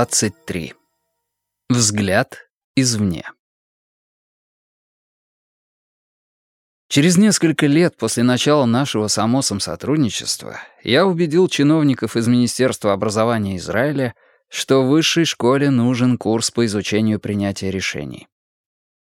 23. Взгляд извне. Через несколько лет после начала нашего с Амосом сотрудничества я убедил чиновников из Министерства образования Израиля, что в высшей школе нужен курс по изучению принятия решений.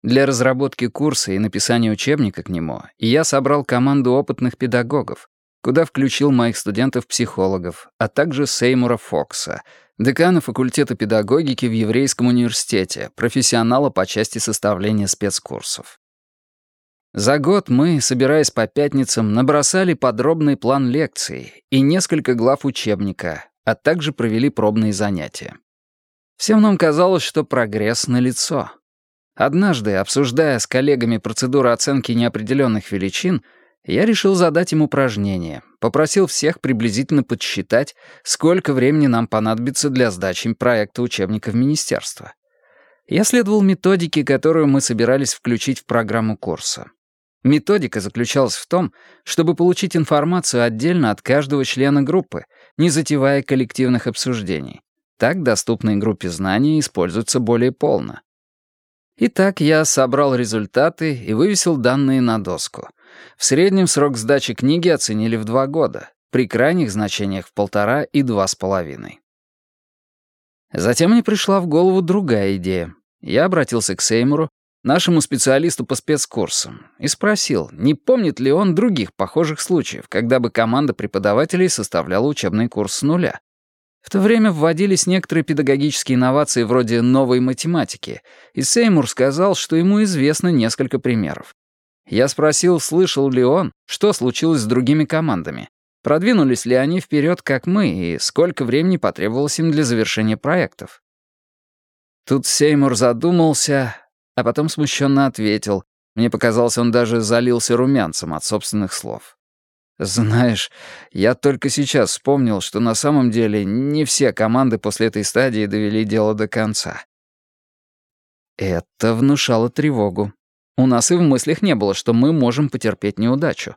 Для разработки курса и написания учебника к нему я собрал команду опытных педагогов, куда включил моих студентов-психологов, а также Сеймура Фокса, декана факультета педагогики в Еврейском университете, профессионала по части составления спецкурсов. За год мы, собираясь по пятницам, набросали подробный план лекций и несколько глав учебника, а также провели пробные занятия. Всем нам казалось, что прогресс налицо. Однажды, обсуждая с коллегами процедуру оценки неопределенных величин, я решил задать им упражнение. Попросил всех приблизительно подсчитать, сколько времени нам понадобится для сдачи проекта учебника в министерство. Я следовал методике, которую мы собирались включить в программу курса. Методика заключалась в том, чтобы получить информацию отдельно от каждого члена группы, не затевая коллективных обсуждений. Так доступные группе знания используются более полно. Итак, я собрал результаты и вывесил данные на доску — в среднем срок сдачи книги оценили в два года, при крайних значениях в полтора и два с половиной. Затем мне пришла в голову другая идея. Я обратился к Сеймуру, нашему специалисту по спецкурсам, и спросил, не помнит ли он других похожих случаев, когда бы команда преподавателей составляла учебный курс с нуля. В то время вводились некоторые педагогические инновации вроде новой математики, и Сеймур сказал, что ему известно несколько примеров. Я спросил, слышал ли он, что случилось с другими командами, продвинулись ли они вперед, как мы, и сколько времени потребовалось им для завершения проектов. Тут Сеймур задумался, а потом смущенно ответил. Мне показалось, он даже залился румянцем от собственных слов. «Знаешь, я только сейчас вспомнил, что на самом деле не все команды после этой стадии довели дело до конца». Это внушало тревогу. У нас и в мыслях не было, что мы можем потерпеть неудачу.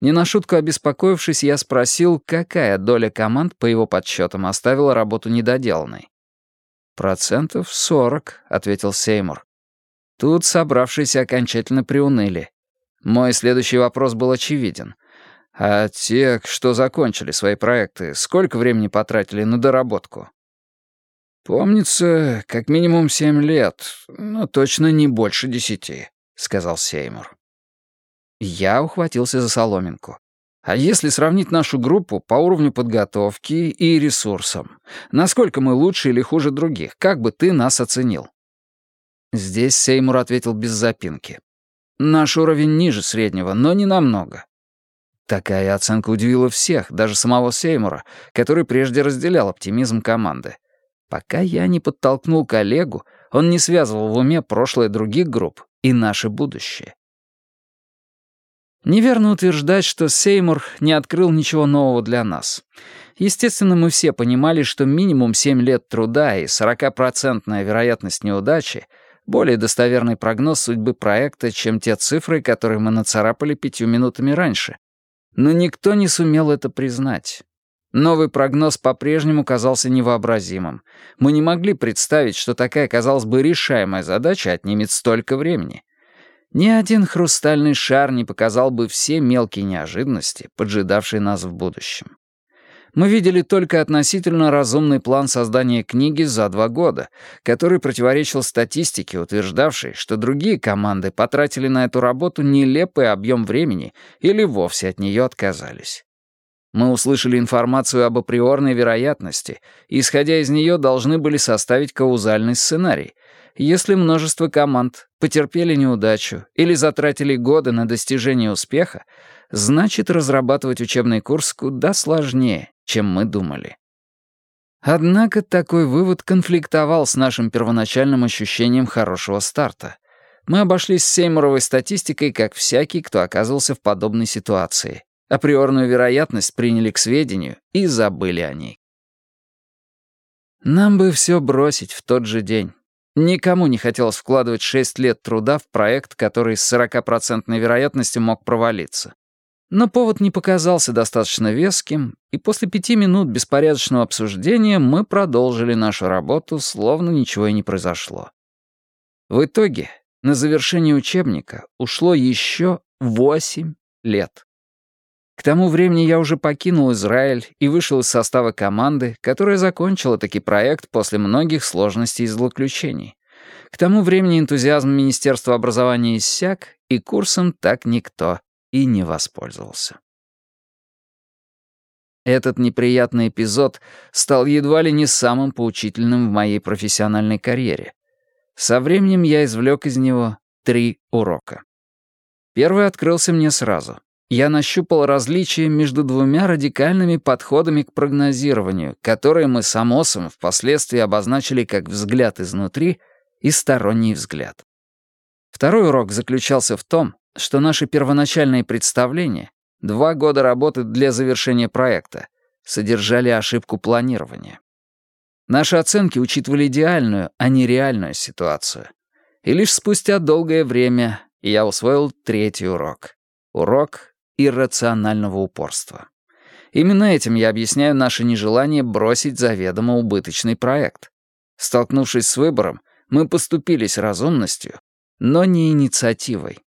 Не на шутку обеспокоившись, я спросил, какая доля команд, по его подсчетам, оставила работу недоделанной. «Процентов сорок», — ответил Сеймур. Тут собравшиеся окончательно приуныли. Мой следующий вопрос был очевиден. А те, что закончили свои проекты, сколько времени потратили на доработку? Помнится, как минимум семь лет, но точно не больше десяти сказал Сеймур. Я ухватился за соломинку. А если сравнить нашу группу по уровню подготовки и ресурсам? Насколько мы лучше или хуже других? Как бы ты нас оценил? Здесь Сеймур ответил без запинки. Наш уровень ниже среднего, но не намного. Такая оценка удивила всех, даже самого Сеймура, который прежде разделял оптимизм команды. Пока я не подтолкнул коллегу, он не связывал в уме прошлое других групп и наше будущее. Неверно утверждать, что Сеймур не открыл ничего нового для нас. Естественно, мы все понимали, что минимум 7 лет труда и 40% вероятность неудачи — более достоверный прогноз судьбы проекта, чем те цифры, которые мы нацарапали пятью минутами раньше. Но никто не сумел это признать. Новый прогноз по-прежнему казался невообразимым. Мы не могли представить, что такая, казалось бы, решаемая задача отнимет столько времени. Ни один хрустальный шар не показал бы все мелкие неожиданности, поджидавшие нас в будущем. Мы видели только относительно разумный план создания книги за два года, который противоречил статистике, утверждавшей, что другие команды потратили на эту работу нелепый объем времени или вовсе от нее отказались. Мы услышали информацию об априорной вероятности, и, исходя из нее, должны были составить каузальный сценарий. Если множество команд потерпели неудачу или затратили годы на достижение успеха, значит, разрабатывать учебный курс куда сложнее, чем мы думали. Однако такой вывод конфликтовал с нашим первоначальным ощущением хорошего старта. Мы обошлись с Сеймуровой статистикой, как всякий, кто оказывался в подобной ситуации. Априорную вероятность приняли к сведению и забыли о ней. Нам бы все бросить в тот же день. Никому не хотелось вкладывать 6 лет труда в проект, который с 40% вероятностью мог провалиться. Но повод не показался достаточно веским, и после пяти минут беспорядочного обсуждения мы продолжили нашу работу, словно ничего и не произошло. В итоге на завершение учебника ушло еще восемь лет. К тому времени я уже покинул Израиль и вышел из состава команды, которая закончила таки проект после многих сложностей и злоключений. К тому времени энтузиазм Министерства образования иссяк, и курсом так никто и не воспользовался. Этот неприятный эпизод стал едва ли не самым поучительным в моей профессиональной карьере. Со временем я извлек из него три урока. Первый открылся мне сразу. Я нащупал различия между двумя радикальными подходами к прогнозированию, которые мы с Амосом впоследствии обозначили как взгляд изнутри и сторонний взгляд. Второй урок заключался в том, что наши первоначальные представления, два года работы для завершения проекта, содержали ошибку планирования. Наши оценки учитывали идеальную, а не реальную ситуацию. И лишь спустя долгое время я усвоил третий урок. Урок иррационального упорства. Именно этим я объясняю наше нежелание бросить заведомо убыточный проект. Столкнувшись с выбором, мы поступились разумностью, но не инициативой.